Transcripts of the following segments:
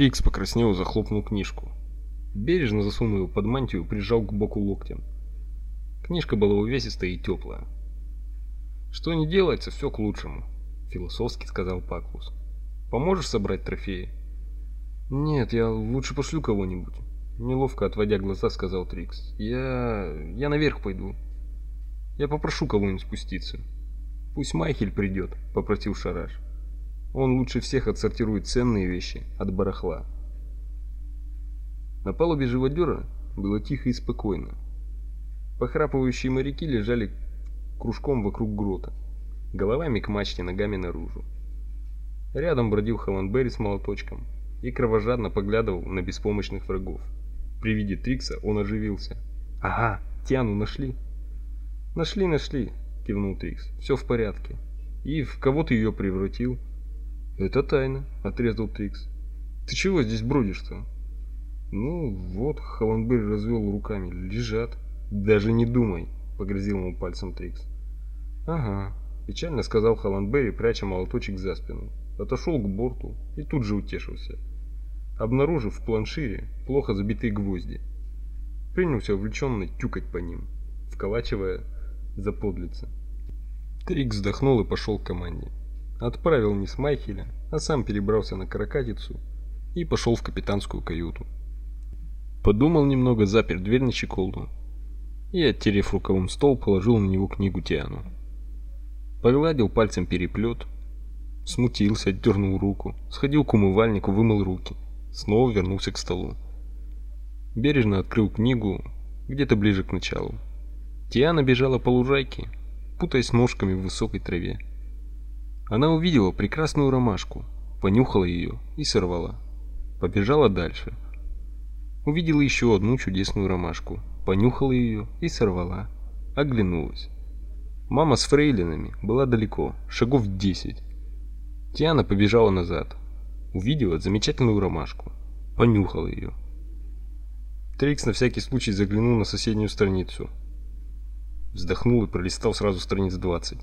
Трикс покраснел и захлопнул книжку. Бережно засунул ее под мантию и прижал к боку локтем. Книжка была увесистая и теплая. «Что не делается, все к лучшему», — философски сказал Паклус. «Поможешь собрать трофеи?» «Нет, я лучше пошлю кого-нибудь», — неловко отводя глаза, сказал Трикс. «Я... я наверх пойду. Я попрошу кого-нибудь спуститься». «Пусть Майхель придет», — попросил Шараш. «Он лучше всех отсортирует ценные вещи от барахла». На палубе живодера было тихо и спокойно. Похрапывающие моряки лежали кружком вокруг грота, головами к мачте, ногами наружу. Рядом бродил Холландберри с молоточком и кровожадно поглядывал на беспомощных врагов. При виде Трикса он оживился. «Ага, Тиану нашли?» «Нашли, нашли», — кивнул Трикс. «Все в порядке. И в кого ты ее превратил?» «Это тайна», — отрезал Трикс. «Ты чего здесь бродишь-то?» Ну, вот, Холландберри развел руками. Лежат. Даже не думай, погрозил ему пальцем Трикс. Ага, печально сказал Холландберри, пряча молоточек за спину. Отошел к борту и тут же утешился. Обнаружив в планшире плохо забитые гвозди, принялся увлеченно тюкать по ним, вколачивая за подлицы. Трикс вздохнул и пошел к команде. Отправил не с Майхеля, а сам перебрался на каракатицу и пошел в капитанскую каюту. Подумал немного, запер дверь на щеколду и, оттерев рукавом стол, положил на него книгу Тиану. Погладил пальцем переплет, смутился, отдернул руку, сходил к умывальнику, вымыл руки, снова вернулся к столу. Бережно открыл книгу где-то ближе к началу. Тиана бежала по лужайке, путаясь ножками в высокой траве. Она увидела прекрасную ромашку, понюхала ее и сорвала. Побежала дальше — Увидела еще одну чудесную ромашку, понюхала ее и сорвала. Оглянулась. Мама с фрейлинами была далеко, шагов десять. Тиана побежала назад. Увидела замечательную ромашку. Понюхала ее. Трикс на всякий случай заглянул на соседнюю страницу. Вздохнул и пролистал сразу страниц 20.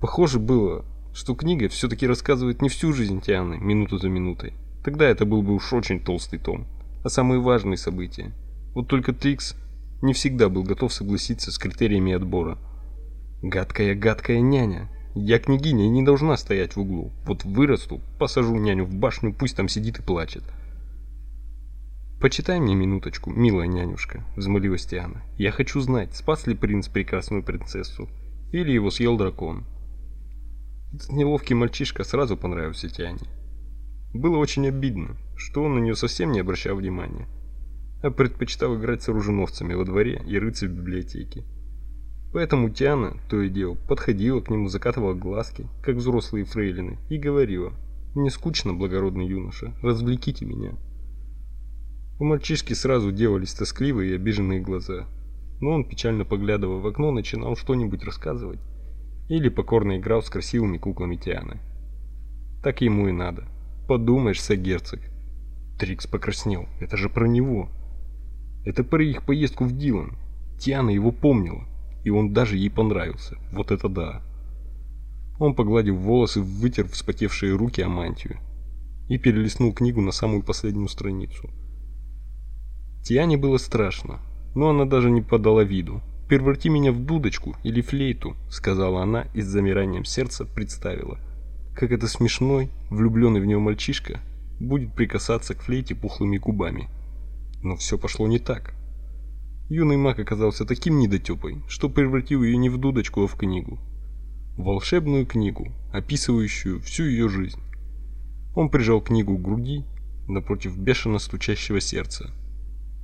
Похоже было, что книга все-таки рассказывает не всю жизнь Тианы, минуту за минутой. Тогда это был бы уж очень толстый том а самые важные события. Вот только Трикс не всегда был готов согласиться с критериями отбора. Гадкая, гадкая няня. Я княгиня и не должна стоять в углу. Вот вырасту, посажу няню в башню, пусть там сидит и плачет. «Почитай мне минуточку, милая нянюшка», — взмолилась Тиана. «Я хочу знать, спас ли принц прекрасную принцессу, или его съел дракон». Этот неловкий мальчишка сразу понравился Тиане. Было очень обидно, что он на нее совсем не обращал внимания, а предпочитал играть с оруженосцами во дворе и рыться в библиотеке. Поэтому Тиана, то и дело, подходила к нему, закатывала глазки, как взрослые фрейлины, и говорила, «Мне скучно, благородный юноша, развлеките меня». У мальчишки сразу делались тоскливые и обиженные глаза, но он, печально поглядывая в окно, начинал что-нибудь рассказывать или покорно играл с красивыми куклами Тианы. Так ему и надо. Подумаешь, сагерцог. Трикс покраснел. Это же про него. Это про их поездку в Дилан. Тиана его помнила, и он даже ей понравился. Вот это да. Он погладил волосы, вытер вспотевшие руки о мантию и перелистнул книгу на самую последнюю страницу. Тиане было страшно, но она даже не подала виду. «Преврати меня в дудочку или флейту», — сказала она и с замиранием сердца представила, как это смешной, влюбленный в нее мальчишка будет прикасаться к флейте пухлыми губами. Но все пошло не так. Юный маг оказался таким недотепой, что превратил ее не в дудочку, а в книгу. Волшебную книгу, описывающую всю ее жизнь. Он прижал книгу к груди, напротив бешено стучащего сердца.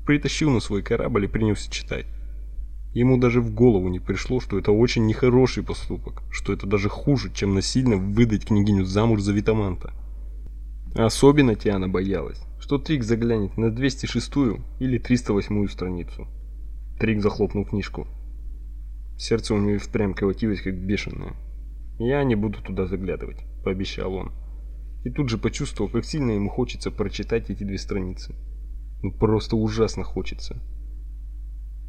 Притащил на свой корабль и принялся читать. Ему даже в голову не пришло, что это очень нехороший поступок, что это даже хуже, чем насильно выдать княгиню замуж за Витаманта. Особенно Тиана боялась, что Трик заглянет на 206-ю или 308-ю страницу. Трик захлопнул книжку. Сердце у него впрямь колотилось как бешеное. «Я не буду туда заглядывать», — пообещал он. И тут же почувствовал, как сильно ему хочется прочитать эти две страницы. Ну просто ужасно хочется.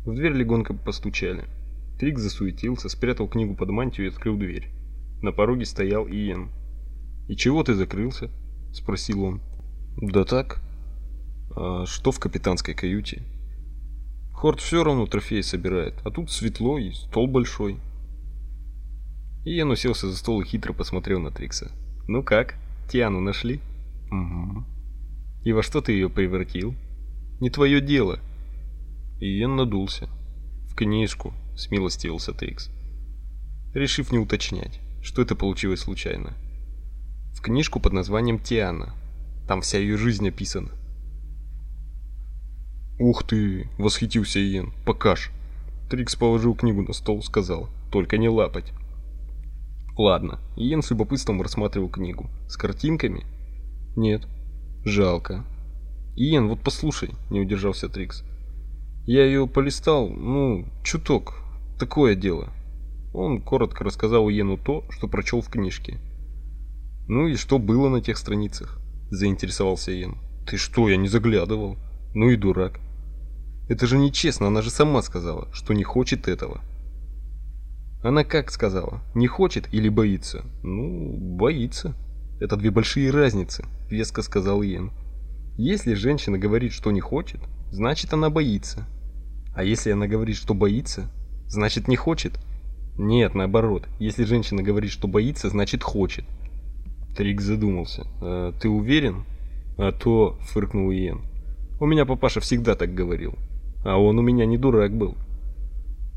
В дверь легонько постучали. Трик засуетился, спрятал книгу под мантию и открыл дверь. На пороге стоял Иен. "И чего ты закрылся?" спросил он. Да так. А что в капитанской каюте? Хорт все равно трофеи собирает, а тут светло и стол большой. И я уселся за стол и хитро посмотрел на Трикса. Ну как, Тиану нашли? Угу. И во что ты ее превратил? Не твое дело. Иен надулся. В книжку, смилостивился Трикс. Решив не уточнять, что это получилось случайно. В книжку под названием Тиана. Там вся ее жизнь описана. «Ух ты!» — восхитился Иен. «Покаж!» Трикс положил книгу на стол, сказал. «Только не лапать!» Ладно, Иен с любопытством рассматривал книгу. С картинками? Нет. Жалко. Иен, вот послушай, не удержался Трикс. Я ее полистал, ну, чуток. Такое дело. Он коротко рассказал Иену то, что прочел в книжке. Ну и что было на тех страницах? Заинтересовался Иен. Ты что, я не заглядывал. Ну и дурак. Это же нечестно, она же сама сказала, что не хочет этого. Она как сказала? Не хочет или боится? Ну, боится. Это две большие разницы, веско сказал Йен. Если женщина говорит, что не хочет, значит она боится. А если она говорит, что боится, значит не хочет? Нет, наоборот. Если женщина говорит, что боится, значит хочет. Трик задумался. «А, ты уверен? А то, фыркнул Йен. У меня папаша всегда так говорил. А он у меня не дурак был.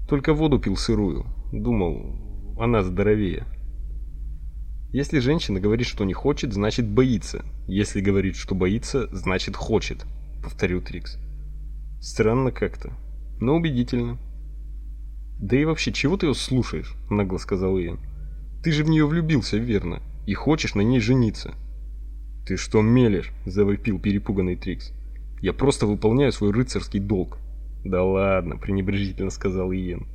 Только воду пил сырую. Думал, она здоровее. Если женщина говорит, что не хочет, значит боится. Если говорит, что боится, значит хочет, повторил Трикс. Странно как-то, но убедительно. Да и вообще, чего ты ее слушаешь? нагло сказал Иэн. Ты же в нее влюбился, верно? И хочешь на ней жениться. Ты что мелешь? завопил перепуганный Трикс. Я просто выполняю свой рыцарский долг. Да ладно, пренебрежительно сказал Иен.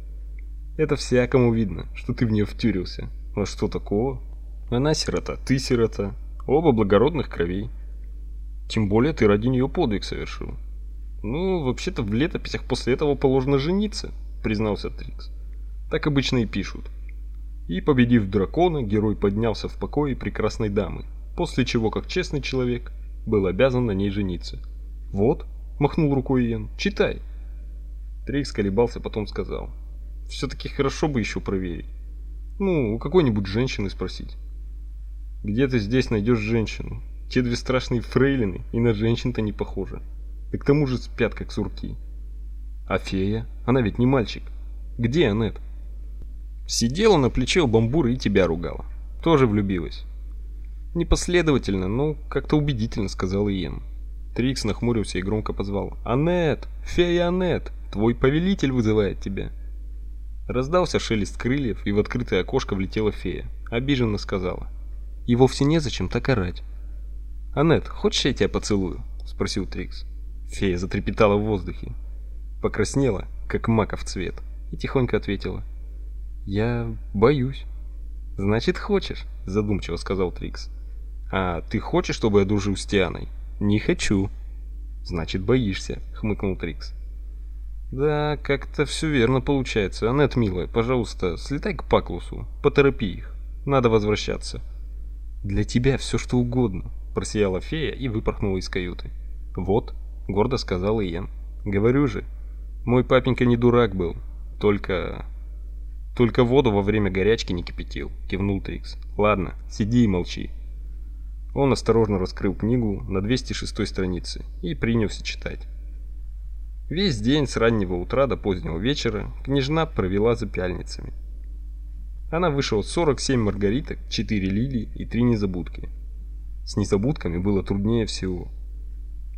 Это всякому видно, что ты в нее втюрился. А что такого? Она сирота, ты сирота. Оба благородных кровей. Тем более ты ради нее подвиг совершил. Ну, вообще-то в летописях после этого положено жениться, признался Трикс. Так обычно и пишут. И победив дракона, герой поднялся в покое прекрасной дамы, после чего, как честный человек, был обязан на ней жениться. Вот, махнул рукой Иен. Читай. Трикс колебался, потом сказал: все-таки хорошо бы еще проверить. Ну, у какой-нибудь женщины спросить. Где ты здесь найдешь женщину? Те две страшные фрейлины и на женщин-то не похожи. Да к тому же спят как сурки. А фея? Она ведь не мальчик. Где Анет? Сидела на плече у бамбура и тебя ругала. Тоже влюбилась. Непоследовательно, но как-то убедительно сказал Иен. Трикс нахмурился и громко позвал: "Анет, фея Анет, твой повелитель вызывает тебя". Раздался шелест крыльев, и в открытое окошко влетела фея. Обиженно сказала: "И вовсе не зачем так орать". "Анет, хочешь я тебя поцелую?" спросил Трикс. Фея затрепетала в воздухе, покраснела, как маков цвет, и тихонько ответила: "Я боюсь". "Значит, хочешь", задумчиво сказал Трикс. "А ты хочешь, чтобы я дружил с Тианой?" "Не хочу". "Значит, боишься", хмыкнул Трикс. Да, как-то все верно получается. Анет, милая, пожалуйста, слетай к Паклусу, поторопи их. Надо возвращаться. Для тебя все что угодно, просияла фея и выпорхнула из каюты. Вот, гордо сказал Иен. Говорю же, мой папенька не дурак был, только только воду во время горячки не кипятил, кивнул Трикс. Ладно, сиди и молчи. Он осторожно раскрыл книгу на 206 странице и принялся читать. Весь день с раннего утра до позднего вечера княжна провела за пяльницами. Она вышила 47 маргариток, 4 лилии и 3 незабудки. С незабудками было труднее всего.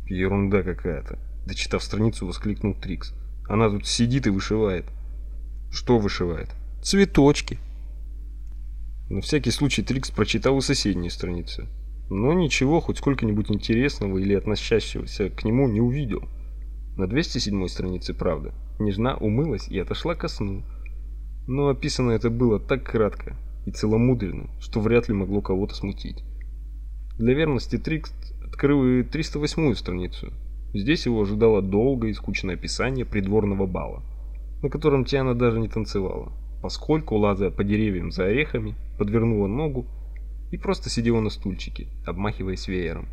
Ерунда какая-то, дочитав страницу, воскликнул Трикс. Она тут сидит и вышивает. Что вышивает? Цветочки. На всякий случай Трикс прочитал и соседние страницы. Но ничего, хоть сколько-нибудь интересного или относящегося к нему не увидел. На 207 странице «Правда» Нежна умылась и отошла ко сну. Но описано это было так кратко и целомудренно, что вряд ли могло кого-то смутить. Для верности Трикс открыл и 308 страницу. Здесь его ожидало долгое и скучное описание придворного бала, на котором Тиана даже не танцевала, поскольку, лазая по деревьям за орехами, подвернула ногу и просто сидела на стульчике, обмахиваясь веером.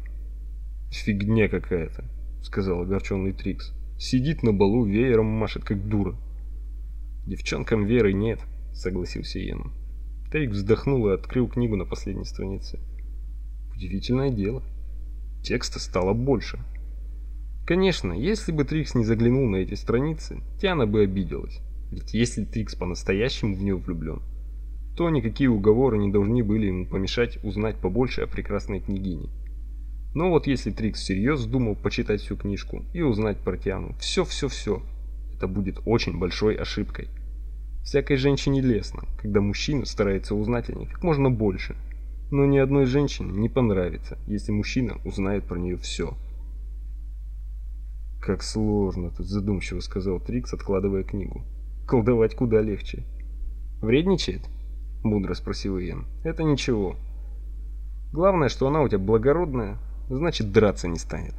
«Фигня какая-то», — сказал огорченный Трикс. «Сидит на балу, веером машет, как дура». «Девчонкам веры нет», — согласился Йен. Трикс вздохнул и открыл книгу на последней странице. Удивительное дело. Текста стало больше. Конечно, если бы Трикс не заглянул на эти страницы, Тиана бы обиделась. Ведь если Трикс по-настоящему в нее влюблен, то никакие уговоры не должны были ему помешать узнать побольше о прекрасной княгине. Но вот если Трикс всерьез думал почитать всю книжку и узнать про Тиану, все-все-все, это будет очень большой ошибкой. Всякой женщине лестно, когда мужчина старается узнать о ней как можно больше. Но ни одной женщине не понравится, если мужчина узнает про нее все. «Как сложно тут», — задумчиво сказал Трикс, откладывая книгу. «Колдовать куда легче». «Вредничает?» — мудро спросил Иэн. «Это ничего. Главное, что она у тебя благородная, значит драться не станет.